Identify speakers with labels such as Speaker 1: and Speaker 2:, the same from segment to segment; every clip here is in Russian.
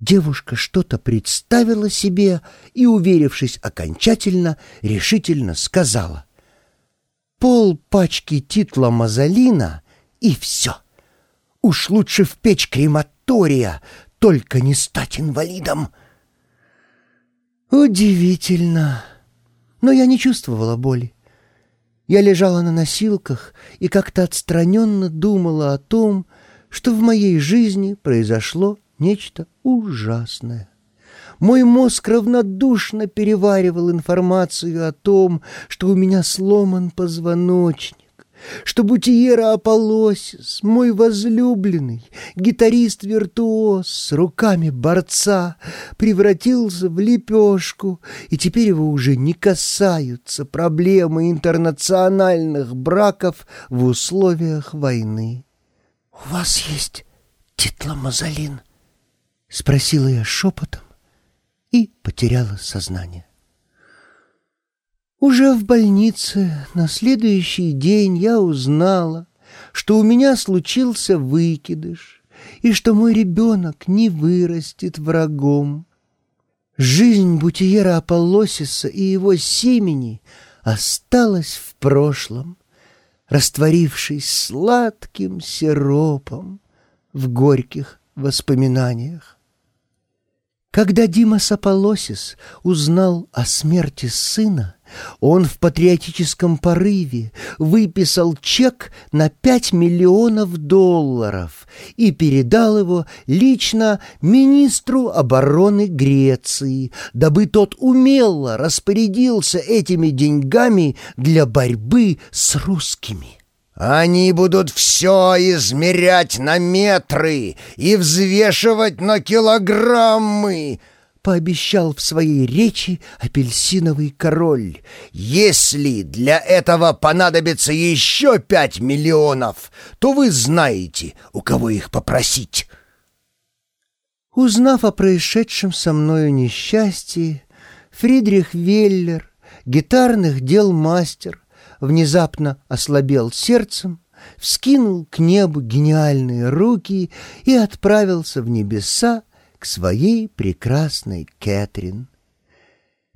Speaker 1: Девушка что-то представила себе и, уверившись окончательно, решительно сказала. «Пол пачки титла мазолина и все. Уж лучше в печь крематория, только не стать инвалидом». Удивительно. Но я не чувствовала боли. Я лежала на носилках и как-то отстраненно думала о том, что в моей жизни произошло нечто ужасное. Мой мозг равнодушно переваривал информацию о том, что у меня сломан позвоночник, что Бутиера Аполлосис, мой возлюбленный, гитарист-виртуоз с руками борца, превратился в лепешку, и теперь его уже не касаются проблемы интернациональных браков в условиях войны. «У вас есть титломазолин?» — спросила я шепотом и потеряла сознание. Уже в больнице на следующий день я узнала, что у меня случился выкидыш и что мой ребенок не вырастет врагом. Жизнь Бутиера Аполлосиса и его семени осталась в прошлом, растворившись сладким сиропом в горьких воспоминаниях. Когда Дима Аполлосис узнал о смерти сына, он в патриотическом порыве выписал чек на 5 миллионов долларов и передал его лично министру обороны Греции, дабы тот умело распорядился этими деньгами для борьбы с русскими.
Speaker 2: Они будут все измерять на метры и взвешивать на килограммы,
Speaker 1: пообещал в своей речи апельсиновый король.
Speaker 2: «Если для этого понадобится еще пять миллионов, то вы знаете, у кого их попросить».
Speaker 1: Узнав о происшедшем со мною несчастье, Фридрих Веллер, гитарных дел мастер, внезапно ослабел сердцем, вскинул к небу гениальные руки и отправился в небеса к своей прекрасной Кэтрин.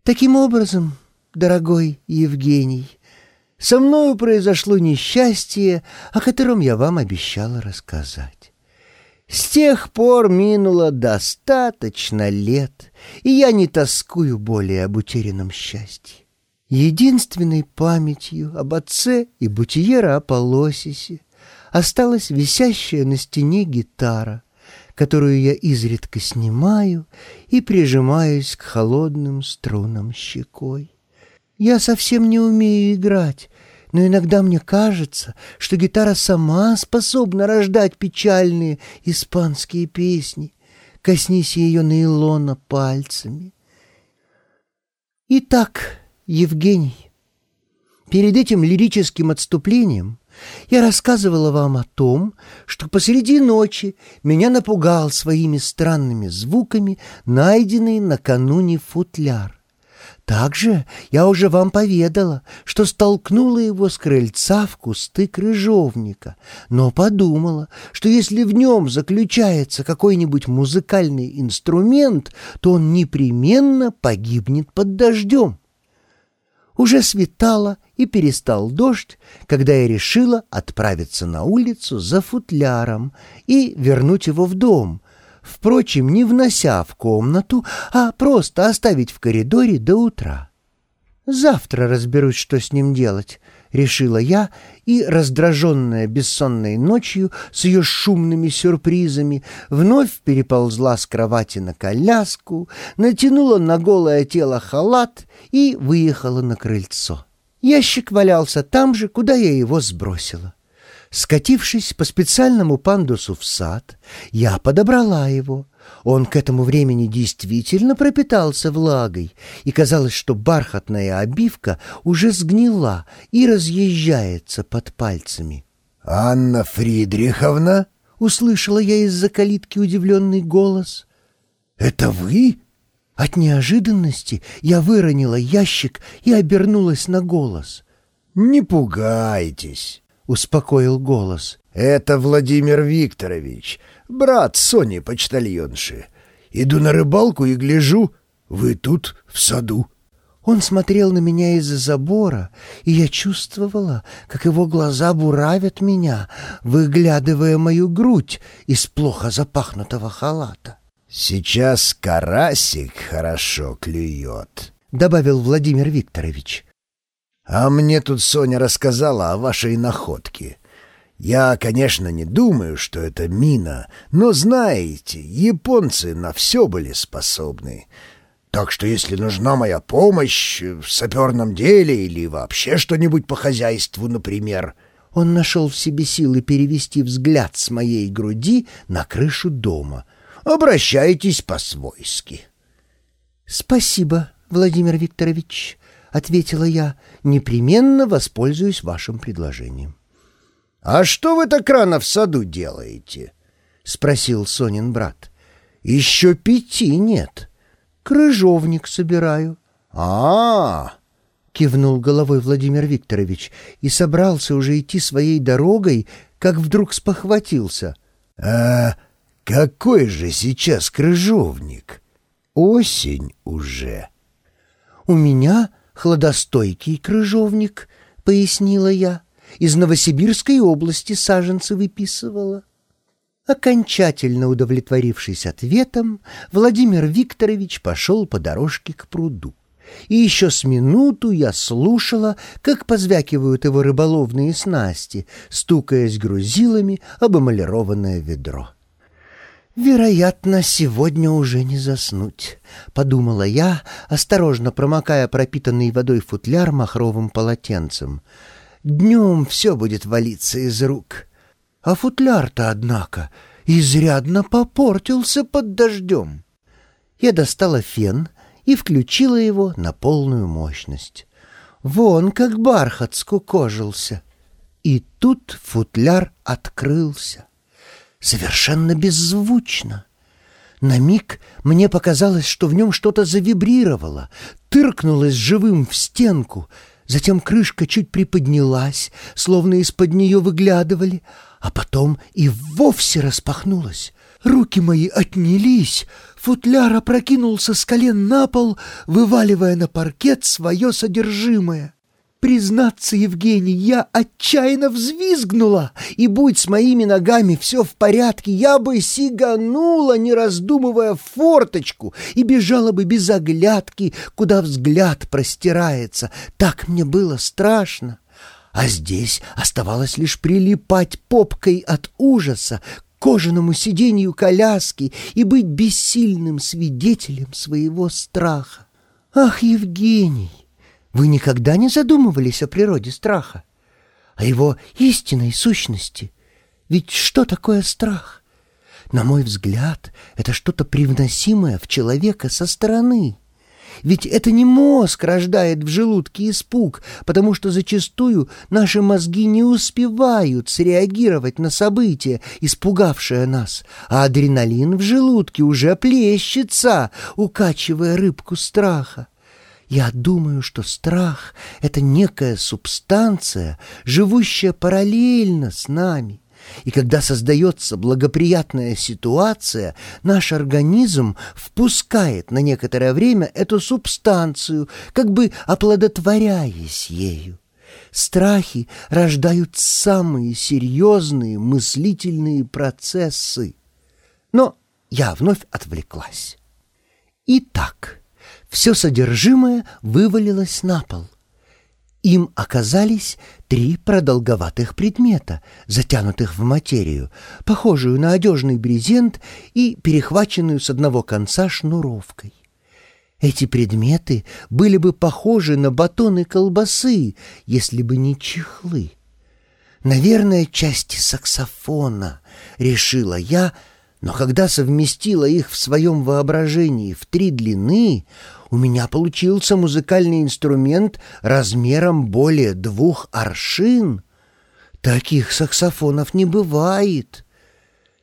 Speaker 1: Таким образом, дорогой Евгений, со мною произошло несчастье, о котором я вам обещала рассказать. С тех пор минуло достаточно лет, и я не тоскую более об утерянном счастье. Единственной памятью об отце и бутиера Аполлосисе осталась висящая на стене гитара — которую я изредка снимаю и прижимаюсь к холодным струнам щекой. Я совсем не умею играть, но иногда мне кажется, что гитара сама способна рождать печальные испанские песни. Коснись ее наилона пальцами. Итак, Евгений, перед этим лирическим отступлением я рассказывала вам о том, что посреди ночи меня напугал своими странными звуками найденный накануне футляр. Также я уже вам поведала, что столкнула его с крыльца в кусты крыжовника, но подумала, что если в нем заключается какой-нибудь музыкальный инструмент, то он непременно погибнет под дождем. Уже светало и перестал дождь, когда я решила отправиться на улицу за футляром и вернуть его в дом, впрочем, не внося в комнату, а просто оставить в коридоре до утра. Завтра разберусь, что с ним делать, — решила я, и, раздраженная бессонной ночью с ее шумными сюрпризами, вновь переползла с кровати на коляску, натянула на голое тело халат и выехала на крыльцо. Ящик валялся там же, куда я его сбросила. Скатившись по специальному пандусу в сад, я подобрала его. Он к этому времени действительно пропитался влагой, и казалось, что бархатная обивка уже сгнила и разъезжается под пальцами.
Speaker 2: «Анна Фридриховна?»
Speaker 1: — услышала я из-за калитки удивленный голос.
Speaker 2: «Это вы?»
Speaker 1: От неожиданности я выронила ящик и обернулась на голос.
Speaker 2: «Не пугайтесь», — успокоил голос. «Это Владимир Викторович, брат Сони почтальонши. Иду на рыбалку и гляжу, вы тут, в саду».
Speaker 1: Он смотрел на меня из-за забора, и я чувствовала, как его глаза буравят меня, выглядывая мою грудь из плохо запахнутого халата.
Speaker 2: «Сейчас карасик хорошо клюет», —
Speaker 1: добавил Владимир Викторович.
Speaker 2: «А мне тут Соня рассказала о вашей находке. Я, конечно, не думаю, что это мина, но, знаете, японцы на все были способны». Так что если нужна моя помощь в саперном деле или вообще что-нибудь по хозяйству, например...»
Speaker 1: Он нашел в себе силы перевести взгляд с моей груди на крышу дома.
Speaker 2: «Обращайтесь по-свойски».
Speaker 1: «Спасибо, Владимир Викторович», — ответила я. «Непременно воспользуюсь вашим предложением».
Speaker 2: «А что вы так рано в саду делаете?»
Speaker 1: — спросил Сонин брат. «Еще пяти нет» крыжовник собираю.
Speaker 2: А, -а, -а
Speaker 1: кивнул головой Владимир Викторович и собрался уже идти своей дорогой, как вдруг спохватился.
Speaker 2: А какой же сейчас крыжовник? Осень уже.
Speaker 1: У меня хладостойкий крыжовник, пояснила я. Из Новосибирской области саженцы выписывала. Окончательно удовлетворившись ответом, Владимир Викторович пошел по дорожке к пруду. И еще с минуту я слушала, как позвякивают его рыболовные снасти, стукаясь грузилами об эмалированное ведро. «Вероятно, сегодня уже не заснуть», — подумала я, осторожно промокая пропитанный водой футляр махровым полотенцем. «Днем все будет валиться из рук». А футляр-то, однако, изрядно попортился под дождем. Я достала фен и включила его на полную мощность. Вон как бархат скукожился. И тут футляр открылся. Совершенно беззвучно. На миг мне показалось, что в нем что-то завибрировало, тыркнулось живым в стенку. Затем крышка чуть приподнялась, словно из-под нее выглядывали, а потом и вовсе распахнулась. Руки мои отнялись, футляр опрокинулся с колен на пол, вываливая на паркет свое содержимое. Признаться, Евгений, я отчаянно взвизгнула, и будь с моими ногами все в порядке, я бы сиганула, не раздумывая, форточку и бежала бы без оглядки, куда взгляд простирается. Так мне было страшно а здесь оставалось лишь прилипать попкой от ужаса к кожаному сиденью коляски и быть бессильным свидетелем своего страха. Ах, Евгений, вы никогда не задумывались о природе страха, о его истинной сущности? Ведь что такое страх? На мой взгляд, это что-то привносимое в человека со стороны — ведь это не мозг рождает в желудке испуг, потому что зачастую наши мозги не успевают среагировать на событие, испугавшее нас, а адреналин в желудке уже плещется, укачивая рыбку страха. Я думаю, что страх — это некая субстанция, живущая параллельно с нами. И когда создается благоприятная ситуация, наш организм впускает на некоторое время эту субстанцию, как бы оплодотворяясь ею. Страхи рождают самые серьезные мыслительные процессы. Но я вновь отвлеклась. Итак, все содержимое вывалилось на пол. Им оказались три продолговатых предмета, затянутых в материю, похожую на одежный брезент и перехваченную с одного конца шнуровкой. Эти предметы были бы похожи на батоны колбасы, если бы не чехлы. Наверное, части саксофона, решила я, но когда совместила их в своем воображении в три длины, у меня получился музыкальный инструмент размером более двух аршин. Таких саксофонов не бывает.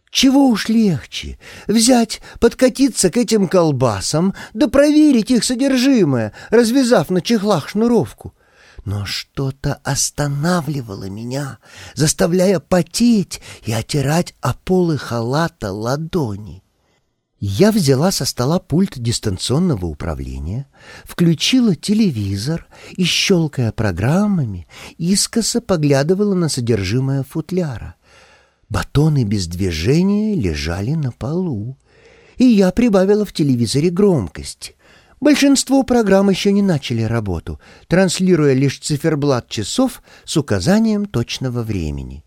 Speaker 1: Чего уж легче взять, подкатиться к этим колбасам, да проверить их содержимое, развязав на чехлах шнуровку. Но что-то останавливало меня, заставляя потеть и отирать о полы халата ладони. Я взяла со стола пульт дистанционного управления, включила телевизор и, щелкая программами, искоса поглядывала на содержимое футляра. Батоны без движения лежали на полу, и я прибавила в телевизоре громкость. Большинство программ еще не начали работу, транслируя лишь циферблат часов с указанием точного времени.